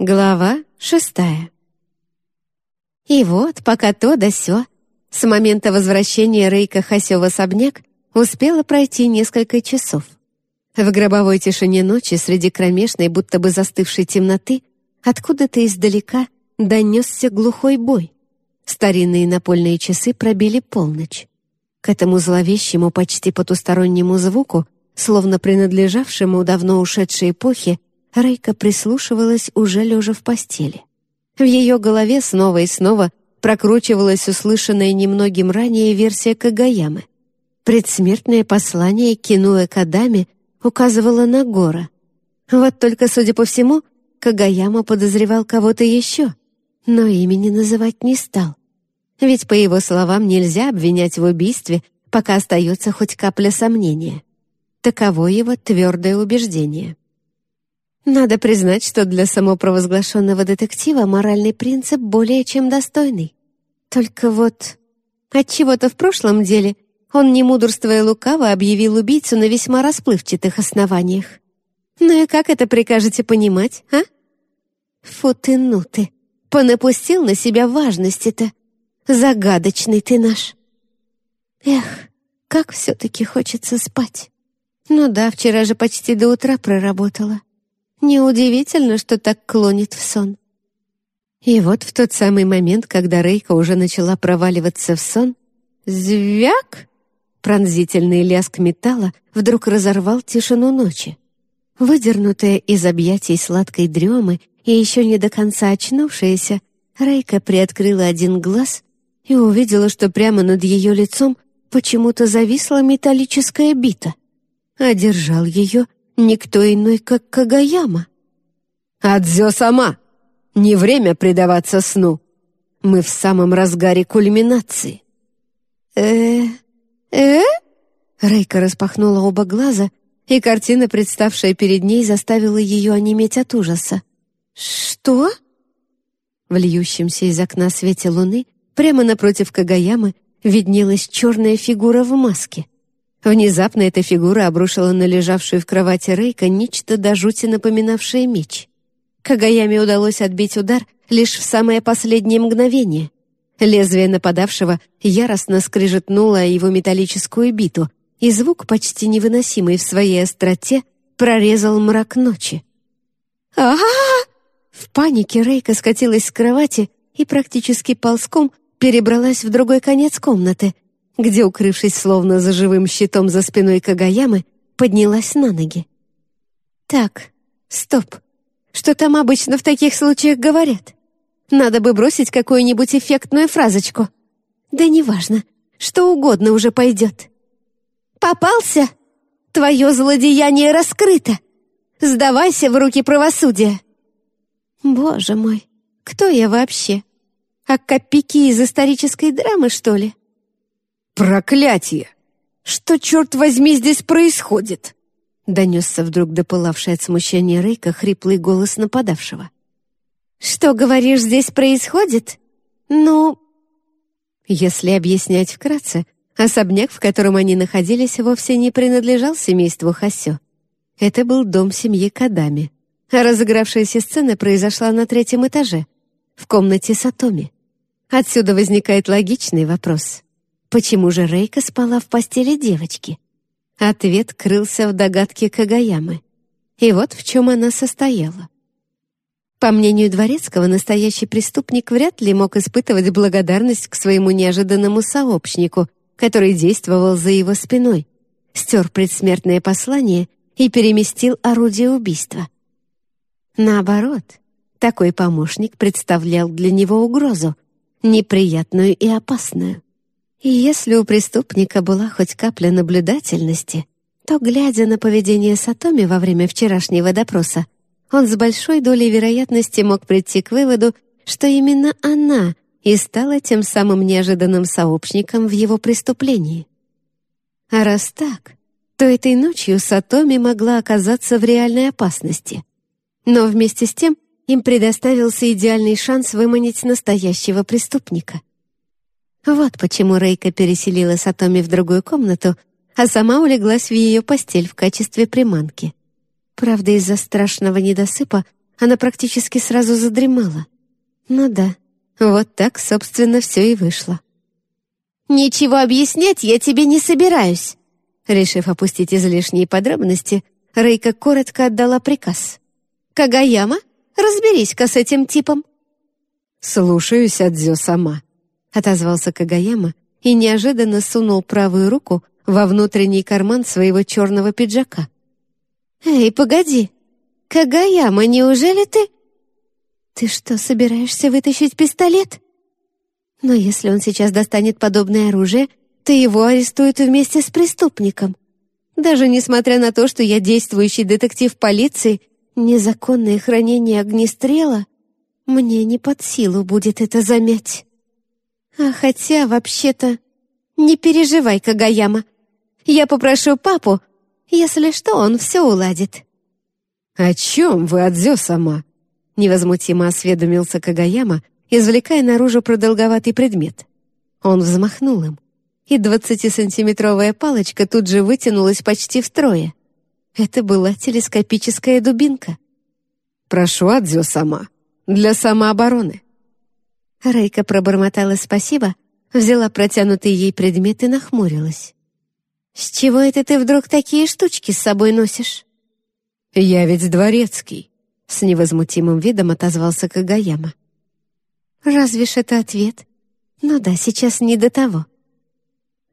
Глава шестая. И вот, пока то да сё, с момента возвращения Рейка Хасё в особняк успело пройти несколько часов. В гробовой тишине ночи среди кромешной, будто бы застывшей темноты, откуда-то издалека донесся глухой бой. Старинные напольные часы пробили полночь. К этому зловещему, почти потустороннему звуку, словно принадлежавшему давно ушедшей эпохе, Рейка прислушивалась уже лежа в постели. В ее голове снова и снова прокручивалась услышанная немногим ранее версия Кагаямы. Предсмертное послание Кинуэ Кадами указывало на Гора. Вот только, судя по всему, Кагаяма подозревал кого-то еще, но имени называть не стал. Ведь, по его словам, нельзя обвинять в убийстве, пока остается хоть капля сомнения. Таково его твердое убеждение. Надо признать, что для самопровозглашенного детектива моральный принцип более чем достойный. Только вот отчего-то в прошлом деле он, не мудрствуя лукаво, объявил убийцу на весьма расплывчатых основаниях. Ну и как это прикажете понимать, а? Фу ты, ну ты, понапустил на себя важности-то. Загадочный ты наш. Эх, как все-таки хочется спать. Ну да, вчера же почти до утра проработала. Неудивительно, что так клонит в сон. И вот в тот самый момент, когда Рейка уже начала проваливаться в сон, «Звяк!» Пронзительный лязг металла вдруг разорвал тишину ночи. Выдернутая из объятий сладкой дремы и еще не до конца очнувшаяся, Рейка приоткрыла один глаз и увидела, что прямо над ее лицом почему-то зависла металлическая бита. Одержал ее никто иной, как Кагаяма. «Адзё сама! Не время предаваться сну! Мы в самом разгаре кульминации!» э э Рейка распахнула оба глаза, и картина, представшая перед ней, заставила ее онеметь от ужаса. «Что?» В льющемся из окна свете луны прямо напротив Кагаямы виднелась черная фигура в маске — Внезапно эта фигура обрушила на лежавшую в кровати Рейка нечто до жути напоминавшее меч. Кагаяме удалось отбить удар лишь в самое последнее мгновение. Лезвие нападавшего яростно скрижетнуло его металлическую биту, и звук, почти невыносимый в своей остроте, прорезал мрак ночи. а, -а, -а В панике Рейка скатилась с кровати и практически ползком перебралась в другой конец комнаты — где, укрывшись словно за живым щитом за спиной Кагаямы, поднялась на ноги. «Так, стоп. Что там обычно в таких случаях говорят? Надо бы бросить какую-нибудь эффектную фразочку. Да неважно, что угодно уже пойдет. «Попался? Твое злодеяние раскрыто! Сдавайся в руки правосудия!» «Боже мой, кто я вообще? А копейки из исторической драмы, что ли?» «Проклятие! Что, черт возьми, здесь происходит?» Донесся вдруг допылавший от смущения Рейка хриплый голос нападавшего. «Что, говоришь, здесь происходит? Ну...» Если объяснять вкратце, особняк, в котором они находились, вовсе не принадлежал семейству Хасё. Это был дом семьи Кадами. А разыгравшаяся сцена произошла на третьем этаже, в комнате Сатоми. Отсюда возникает логичный вопрос. Почему же Рейка спала в постели девочки? Ответ крылся в догадке Кагаямы. И вот в чем она состояла. По мнению Дворецкого, настоящий преступник вряд ли мог испытывать благодарность к своему неожиданному сообщнику, который действовал за его спиной, стер предсмертное послание и переместил орудие убийства. Наоборот, такой помощник представлял для него угрозу, неприятную и опасную. И если у преступника была хоть капля наблюдательности, то, глядя на поведение Сатоми во время вчерашнего допроса, он с большой долей вероятности мог прийти к выводу, что именно она и стала тем самым неожиданным сообщником в его преступлении. А раз так, то этой ночью Сатоми могла оказаться в реальной опасности. Но вместе с тем им предоставился идеальный шанс выманить настоящего преступника. Вот почему Рейка переселила Сатоми в другую комнату, а сама улеглась в ее постель в качестве приманки. Правда, из-за страшного недосыпа она практически сразу задремала. Ну да, вот так, собственно, все и вышло. «Ничего объяснять я тебе не собираюсь», Решив опустить излишние подробности, Рейка коротко отдала приказ. «Кагаяма, разберись-ка с этим типом». «Слушаюсь, Адзё сама», — отозвался Кагаяма и неожиданно сунул правую руку во внутренний карман своего черного пиджака. «Эй, погоди! Кагаяма, неужели ты...» «Ты что, собираешься вытащить пистолет?» «Но если он сейчас достанет подобное оружие, то его арестуют вместе с преступником. Даже несмотря на то, что я действующий детектив полиции, незаконное хранение огнестрела мне не под силу будет это замять. А хотя, вообще-то, не переживай, Кагаяма. Я попрошу папу, если что, он все уладит. «О чем вы, Адзё сама?» Невозмутимо осведомился Кагаяма, извлекая наружу продолговатый предмет. Он взмахнул им и двадцатисантиметровая палочка тут же вытянулась почти втрое. Это была телескопическая дубинка. «Прошу, Адзё сама, для самообороны». Рейка пробормотала спасибо, взяла протянутый ей предмет и нахмурилась. «С чего это ты вдруг такие штучки с собой носишь?» «Я ведь дворецкий», — с невозмутимым видом отозвался Кагаяма. «Разве ж это ответ? Ну да, сейчас не до того».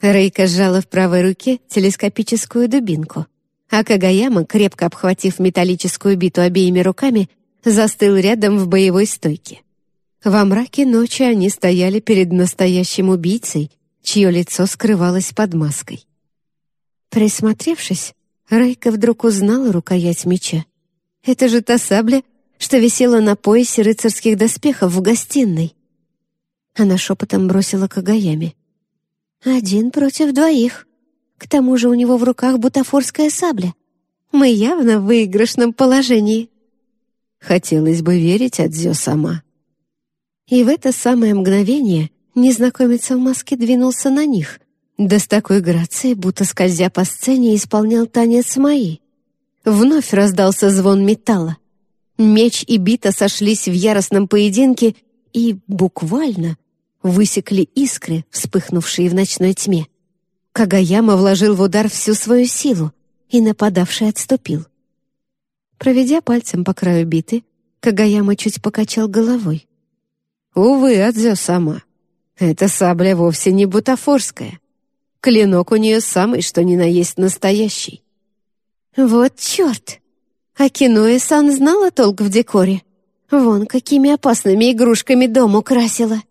Рейка сжала в правой руке телескопическую дубинку, а Кагаяма, крепко обхватив металлическую биту обеими руками, застыл рядом в боевой стойке. Во мраке ночи они стояли перед настоящим убийцей, чье лицо скрывалось под маской. Присмотревшись, Рейка вдруг узнала рукоять меча. Это же та сабля, что висела на поясе рыцарских доспехов в гостиной. Она шепотом бросила Кагаяме. Один против двоих. К тому же у него в руках бутафорская сабля. Мы явно в выигрышном положении. Хотелось бы верить Адзё сама. И в это самое мгновение незнакомец в маске двинулся на них, да с такой грацией, будто скользя по сцене, исполнял танец мои. Вновь раздался звон металла. Меч и бита сошлись в яростном поединке и, буквально, высекли искры, вспыхнувшие в ночной тьме. Кагаяма вложил в удар всю свою силу, и нападавший отступил. Проведя пальцем по краю биты, Кагаяма чуть покачал головой. «Увы, Адзё сама, эта сабля вовсе не бутафорская. Клинок у нее самый, что ни на есть настоящий». «Вот черт! А Киноэ-сан знала толк в декоре. Вон какими опасными игрушками дом украсила».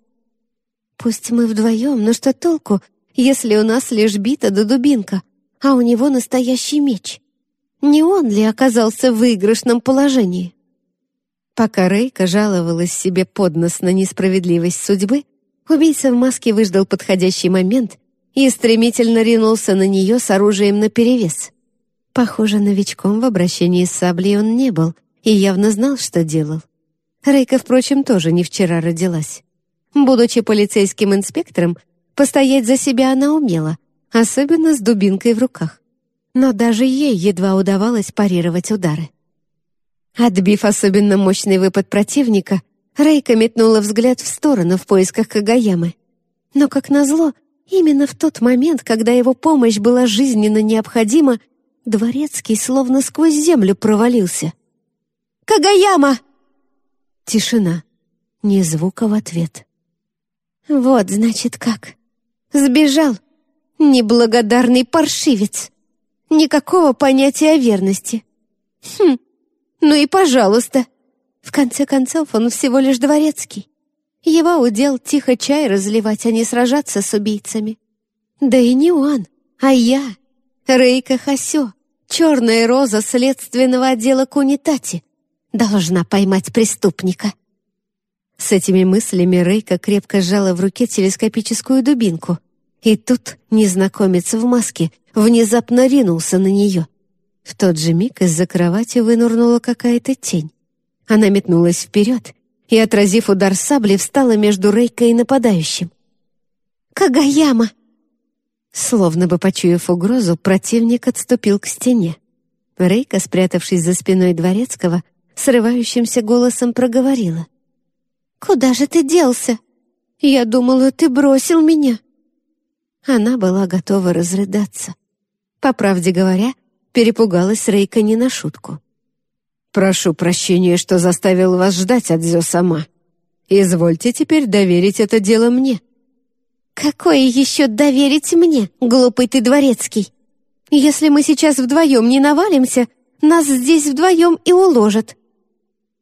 Пусть мы вдвоем, но что толку, если у нас лишь бита да дубинка, а у него настоящий меч? Не он ли оказался в выигрышном положении? Пока Рейка жаловалась себе под нос на несправедливость судьбы, убийца в маске выждал подходящий момент и стремительно ринулся на нее с оружием наперевес. Похоже, новичком в обращении с саблей он не был и явно знал, что делал. Рейка, впрочем, тоже не вчера родилась. Будучи полицейским инспектором, постоять за себя она умела, особенно с дубинкой в руках. Но даже ей едва удавалось парировать удары. Отбив особенно мощный выпад противника, Рейка метнула взгляд в сторону в поисках Кагаямы. Но, как назло, именно в тот момент, когда его помощь была жизненно необходима, Дворецкий словно сквозь землю провалился. «Кагаяма!» Тишина. Ни звука в ответ. Вот, значит, как. Сбежал. Неблагодарный паршивец. Никакого понятия о верности. Хм, ну и пожалуйста. В конце концов, он всего лишь дворецкий. Его удел тихо чай разливать, а не сражаться с убийцами. Да и не он, а я, Рейка Хасё, черная роза следственного отдела Кунитати, должна поймать преступника. С этими мыслями Рейка крепко сжала в руке телескопическую дубинку. И тут незнакомец в маске внезапно ринулся на нее. В тот же миг из-за кровати вынурнула какая-то тень. Она метнулась вперед и, отразив удар сабли, встала между Рейкой и нападающим. «Кагаяма!» Словно бы почуяв угрозу, противник отступил к стене. Рейка, спрятавшись за спиной дворецкого, срывающимся голосом проговорила. «Куда же ты делся? Я думала, ты бросил меня». Она была готова разрыдаться. По правде говоря, перепугалась Рейка не на шутку. «Прошу прощения, что заставил вас ждать, Адзё сама. Извольте теперь доверить это дело мне». «Какое еще доверить мне, глупый ты дворецкий? Если мы сейчас вдвоем не навалимся, нас здесь вдвоем и уложат».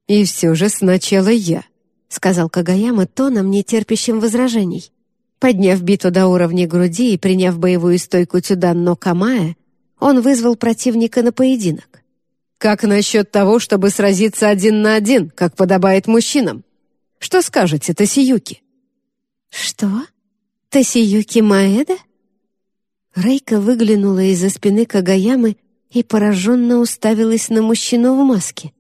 «И все же сначала я», — сказал Кагаяма тоном, нетерпящим возражений. Подняв биту до уровня груди и приняв боевую стойку Тюдан но Камая, он вызвал противника на поединок. «Как насчет того, чтобы сразиться один на один, как подобает мужчинам? Что скажете, Тосиюки?» «Что? Тосиюки Маэда?» Рейка выглянула из-за спины Кагаямы и пораженно уставилась на мужчину в маске.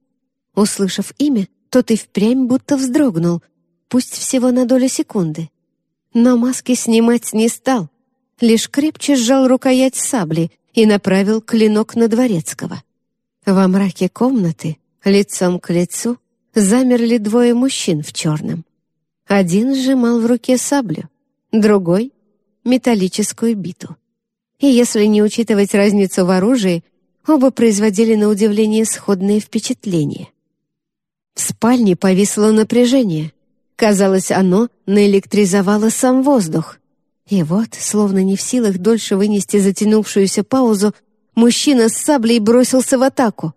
Услышав имя, тот и впрямь будто вздрогнул, пусть всего на долю секунды. Но маски снимать не стал, лишь крепче сжал рукоять сабли и направил клинок на Дворецкого. Во мраке комнаты, лицом к лицу, замерли двое мужчин в черном. Один сжимал в руке саблю, другой — металлическую биту. И если не учитывать разницу в оружии, оба производили на удивление сходные впечатления. В спальне повисло напряжение. Казалось, оно наэлектризовало сам воздух. И вот, словно не в силах дольше вынести затянувшуюся паузу, мужчина с саблей бросился в атаку.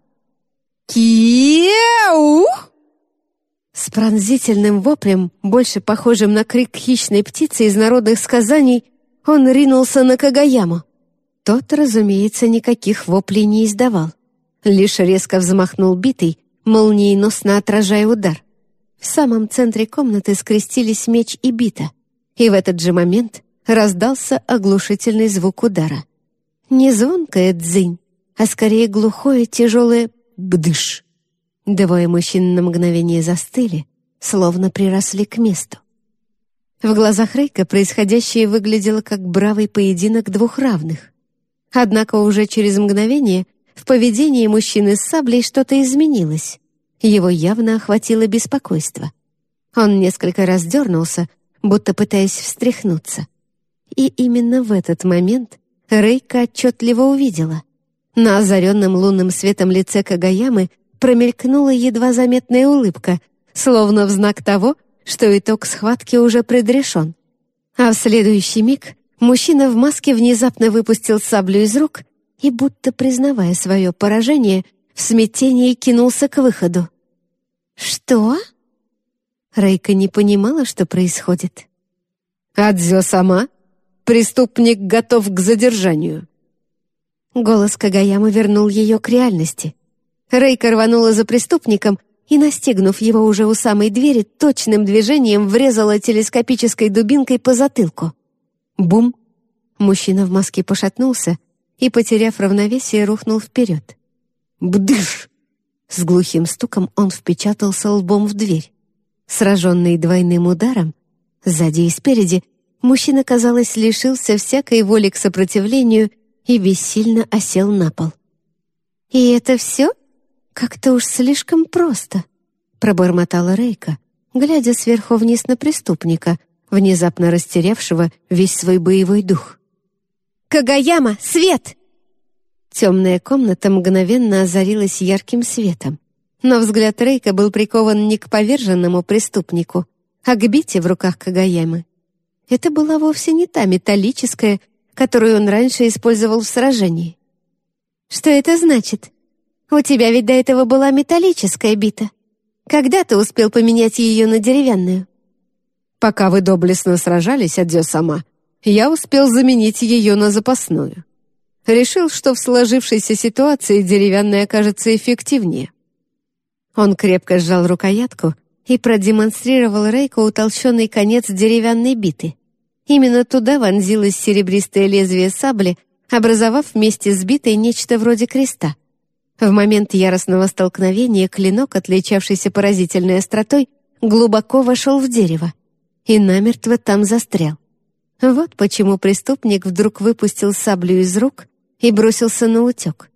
«Киэу!» С пронзительным воплем, больше похожим на крик хищной птицы из народных сказаний, он ринулся на Кагаяму. Тот, разумеется, никаких воплей не издавал. Лишь резко взмахнул битой, молниеносно отражая удар. В самом центре комнаты скрестились меч и бита, и в этот же момент раздался оглушительный звук удара. Не звонкое дзынь, а скорее глухое тяжелое «бдыш». Двое мужчин на мгновение застыли, словно приросли к месту. В глазах Рейка происходящее выглядело как бравый поединок двух равных. Однако уже через мгновение в поведении мужчины с саблей что-то изменилось. Его явно охватило беспокойство. Он несколько раз дернулся, будто пытаясь встряхнуться. И именно в этот момент Рейка отчетливо увидела. На озаренном лунным светом лице Кагаямы промелькнула едва заметная улыбка, словно в знак того, что итог схватки уже предрешен. А в следующий миг Мужчина в маске внезапно выпустил саблю из рук и, будто признавая свое поражение, в смятении кинулся к выходу. «Что?» Рейка не понимала, что происходит. «Адзё сама? Преступник готов к задержанию». Голос Кагаямы вернул ее к реальности. Рейка рванула за преступником и, настигнув его уже у самой двери, точным движением врезала телескопической дубинкой по затылку. Бум! Мужчина в маске пошатнулся и, потеряв равновесие, рухнул вперед. Бдыш! С глухим стуком он впечатался лбом в дверь. Сраженный двойным ударом, сзади и спереди, мужчина, казалось, лишился всякой воли к сопротивлению и бессильно осел на пол. «И это все? Как-то уж слишком просто», — пробормотала Рейка, глядя сверху вниз на преступника — внезапно растерявшего весь свой боевой дух. «Кагаяма, свет!» Темная комната мгновенно озарилась ярким светом, но взгляд Рейка был прикован не к поверженному преступнику, а к бите в руках Кагаямы. Это была вовсе не та металлическая, которую он раньше использовал в сражении. «Что это значит? У тебя ведь до этого была металлическая бита. Когда ты успел поменять ее на деревянную?» Пока вы доблестно сражались, Адзё сама, я успел заменить ее на запасную. Решил, что в сложившейся ситуации деревянная окажется эффективнее. Он крепко сжал рукоятку и продемонстрировал Рейку утолщенный конец деревянной биты. Именно туда вонзилось серебристое лезвие сабли, образовав вместе с битой нечто вроде креста. В момент яростного столкновения клинок, отличавшийся поразительной остротой, глубоко вошел в дерево и намертво там застрял. Вот почему преступник вдруг выпустил саблю из рук и бросился на утек.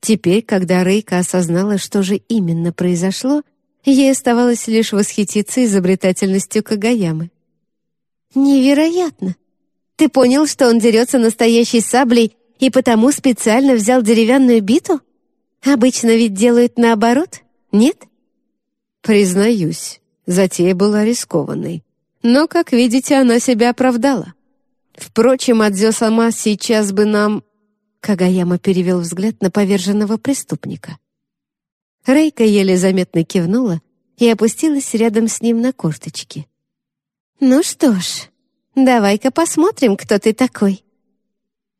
Теперь, когда Рейка осознала, что же именно произошло, ей оставалось лишь восхититься изобретательностью Кагаямы. «Невероятно! Ты понял, что он дерется настоящей саблей и потому специально взял деревянную биту? Обычно ведь делают наоборот, нет?» «Признаюсь, затея была рискованной. Но, как видите, она себя оправдала. Впрочем, Адзё сама сейчас бы нам...» Кагаяма перевел взгляд на поверженного преступника. Рейка еле заметно кивнула и опустилась рядом с ним на корточки. «Ну что ж, давай-ка посмотрим, кто ты такой».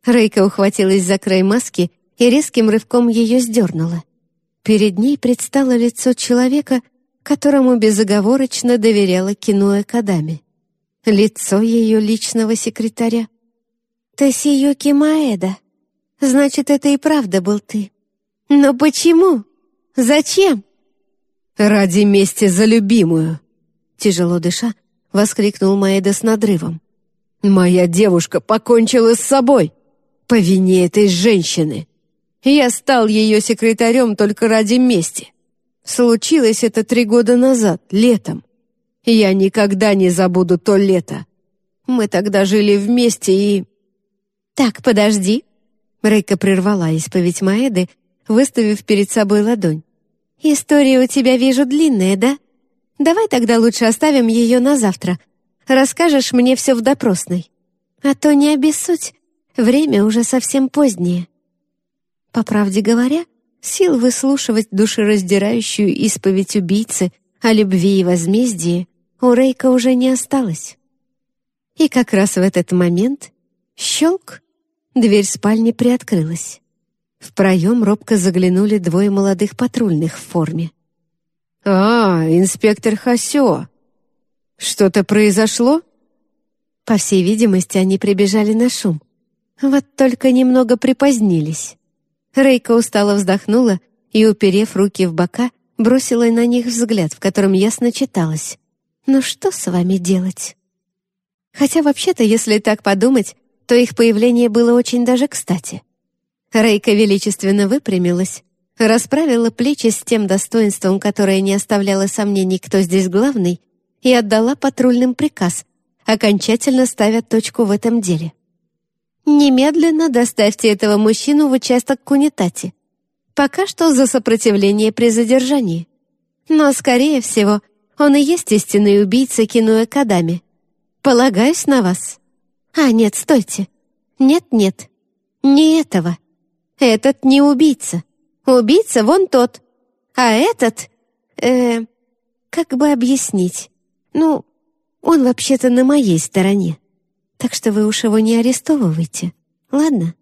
Рейка ухватилась за край маски и резким рывком ее сдернула. Перед ней предстало лицо человека, которому безоговорочно доверяла Кинуэ Кадами. Лицо ее личного секретаря. «Тосиюки Маэда. Значит, это и правда был ты. Но почему? Зачем?» «Ради мести за любимую!» Тяжело дыша, воскликнул Маэда с надрывом. «Моя девушка покончила с собой по вине этой женщины. Я стал ее секретарем только ради мести. Случилось это три года назад, летом. Я никогда не забуду то лето. Мы тогда жили вместе и...» «Так, подожди». Рейка прервала исповедь Маэды, выставив перед собой ладонь. «История у тебя, вижу, длинная, да? Давай тогда лучше оставим ее на завтра. Расскажешь мне все в допросной. А то не обессудь, время уже совсем позднее». По правде говоря, Сил выслушивать душераздирающую исповедь убийцы о любви и возмездии у Рейка уже не осталось. И как раз в этот момент щелк, дверь спальни приоткрылась. В проем робко заглянули двое молодых патрульных в форме. «А, инспектор Хасё! Что-то произошло?» По всей видимости, они прибежали на шум. Вот только немного припозднились. Рейка устало вздохнула и, уперев руки в бока, бросила на них взгляд, в котором ясно читалось. «Ну что с вами делать?» Хотя вообще-то, если так подумать, то их появление было очень даже кстати. Рейка величественно выпрямилась, расправила плечи с тем достоинством, которое не оставляло сомнений, кто здесь главный, и отдала патрульным приказ, окончательно ставя точку в этом деле. Немедленно доставьте этого мужчину в участок Кунитати. Пока что за сопротивление при задержании. Но, скорее всего, он и есть истинный убийца Кинуэ Кадами. Полагаюсь на вас. А, нет, стойте. Нет-нет, не этого. Этот не убийца. Убийца вон тот. А этот... Э, как бы объяснить? Ну, он вообще-то на моей стороне так что вы уж его не арестовывайте, ладно?»